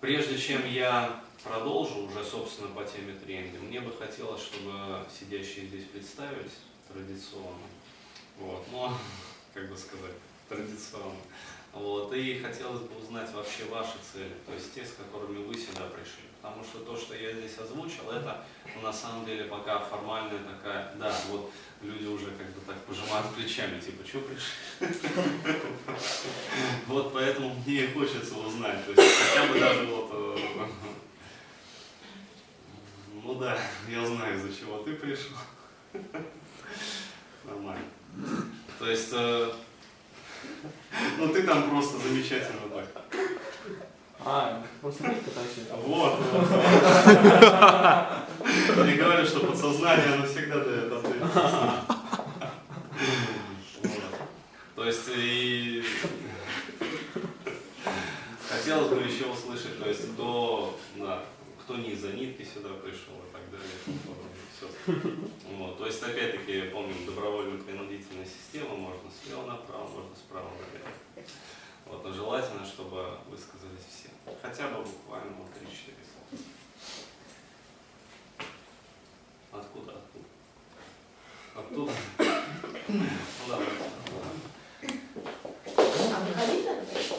Прежде чем я продолжу уже, собственно, по теме тренинга, мне бы хотелось, чтобы сидящие здесь представились традиционно. Вот, но, как бы сказать, традиционно. Вот, и хотелось бы узнать вообще ваши цели, то есть те, с которыми вы сюда пришли. Потому что то, что я здесь озвучил, это ну, на самом деле пока формальная такая, да, вот люди уже как бы так пожимают плечами, типа, что пришли? Вот поэтому мне хочется узнать, то есть хотя бы даже вот, э, ну да, я знаю, из-за чего ты пришел. Нормально. То есть, э, ну ты там просто замечательно так. А, просто ты катаешься. Вот. Мне говорят, что подсознание, оно всегда дает ответ. То есть и хотелось бы еще услышать, то есть кто, да, кто не из-за нитки сюда пришел и так далее. Всё. Вот. То есть опять-таки помним добровольно-принудительная система, можно слева направо, можно справа налево. Вот, но желательно, чтобы высказались все. Хотя бы буквально вот 3-4 слова. Откуда? Откуда? Оттуда? Ну, давай. А?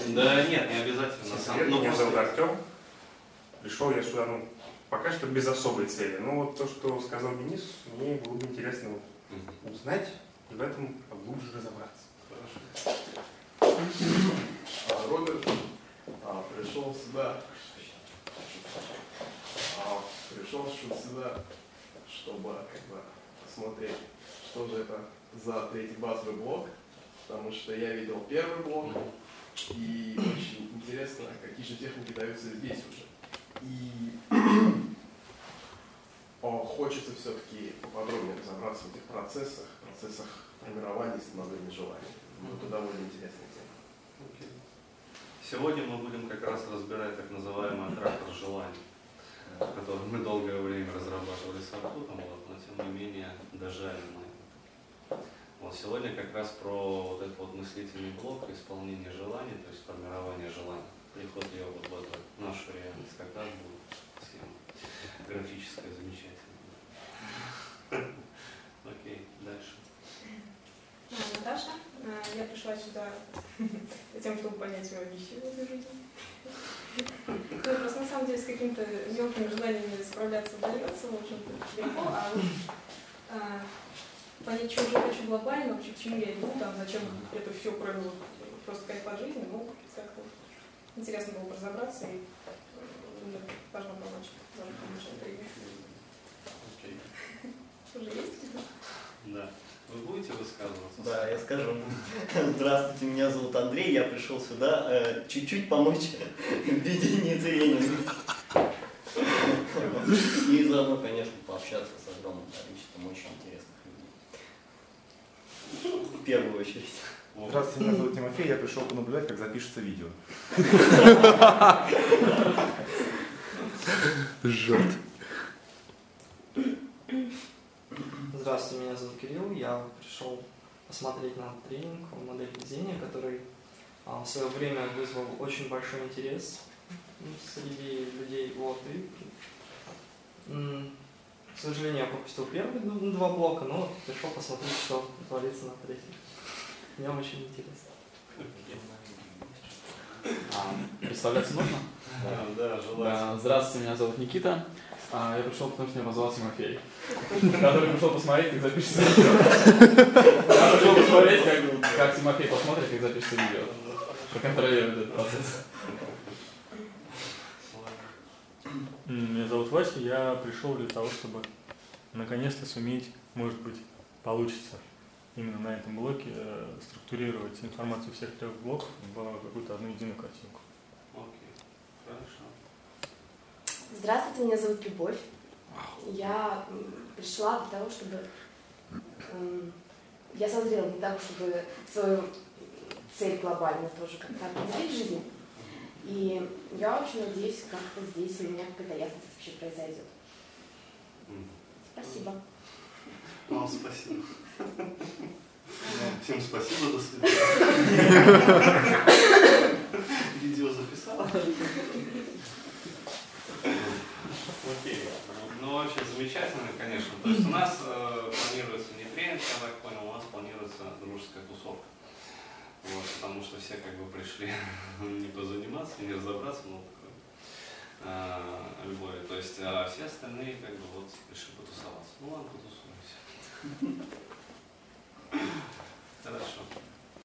Да нет, не обязательно. Сам, ну, меня просто- зовут Артем. Пришел я сюда, ну, пока что без особой цели. Но вот то, что сказал Денис, мне было бы интересно вот узнать и в этом глубже разобраться. Хорошо. А, Роберт а, пришел сюда, а, пришел сюда, чтобы как бы посмотреть, что же это за третий базовый блок, потому что я видел первый блок, и очень интересно, какие же техники даются здесь уже. И хочется все-таки поподробнее разобраться в этих процессах, процессах формирования и становления желаний. Это довольно интересная тема. Окей. Сегодня мы будем как раз разбирать так называемый трактор желаний, который мы долгое время разрабатывали с Артутом, вот, но тем не менее дожали мы. Вот сегодня как раз про вот этот вот мыслительный блок исполнения желаний, то есть формирование желаний. Приход ее вот в эту нашу реальность, раз будет схема графическая, замечательная. Окей, дальше. А, Наташа, а, я пришла сюда за тем, чтобы понять свою миссию в этой жизни. Ну, просто на самом деле с какими-то мелкими желаниями справляться удается, в общем-то, легко, а а, понять, чего же хочу глобально, вообще к чему я иду, там, зачем это все, кроме просто кайфа жизни, ну, как-то интересно было бы разобраться и э, думаю, должна помочь, должна помочь. Окей. Уже есть? Да. Вы будете высказываться? Да, я скажу. Здравствуйте, меня зовут Андрей, я пришел сюда э, чуть-чуть помочь в ведении тренинга. И заодно, конечно, пообщаться с огромным количеством очень интересных людей. В первую очередь. Здравствуйте, меня зовут Тимофей, я пришел понаблюдать, как запишется видео. Жжет. Здравствуйте, меня зовут Кирилл. Я пришел посмотреть на тренинг модель везения, который а, в свое время вызвал очень большой интерес ну, среди людей. Вот, и, к сожалению, я пропустил первые д- два блока, но пришел посмотреть, что творится на третьем. Мне очень интересно. А, представляться нужно? Да, да, желательно. Здравствуйте, меня зовут Никита. А, я пришел, потому что меня позвал Тимофей. Который пришел посмотреть, как запишется видео. Я пришел посмотреть, как, как Тимофей посмотрит, как запишется видео. Проконтролирует этот процесс. Меня зовут Вася, я пришел для того, чтобы наконец-то суметь, может быть, получится именно на этом блоке э, структурировать информацию всех трех блоков в какую-то одну единую картинку. Окей, хорошо. Здравствуйте, меня зовут Любовь. Я пришла для того, чтобы... м, Я созрела для того, чтобы свою цель глобальную тоже как-то определить в жизни. И я очень надеюсь, как-то здесь у меня какая-то ясность вообще произойдет. Спасибо. Ну, вам спасибо. Ну, всем спасибо, до свидания. Видео записала. Окей. Ну, вообще замечательно, конечно. То есть у нас э, планируется не тренинг, я так понял, у нас планируется дружеская тусовка. Вот, потому что все как бы пришли не позаниматься, не разобраться, но такое. Э, любое. То есть, а все остальные как бы вот решили потусоваться. Ну ладно, потусуемся. Хорошо.